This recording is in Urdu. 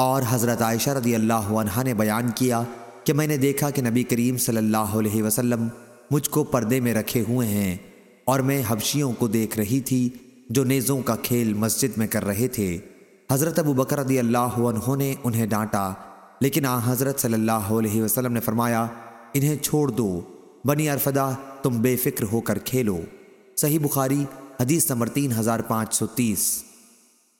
اور حضرت عائشہ رضی اللہ عنہ نے بیان کیا کہ میں نے دیکھا کہ نبی کریم صلی اللہ علیہ وسلم مجھ کو پردے میں رکھے ہوئے ہیں اور میں حبشیوں کو دیکھ رہی تھی جو نیزوں کا کھیل مسجد میں کر رہے تھے۔ حضرت ابو بکر رضی اللہ عنہ نے انہیں ڈانٹا، لیکن آ حضرت صلی اللہ علیہ وسلم نے فرمایا، انہیں چھوڑ دو، بنی ارفدہ تم بے فکر ہو کر کھیلو۔ صحیح بخاری، حدیث نمبر تین ہزار پانچ سو تیس۔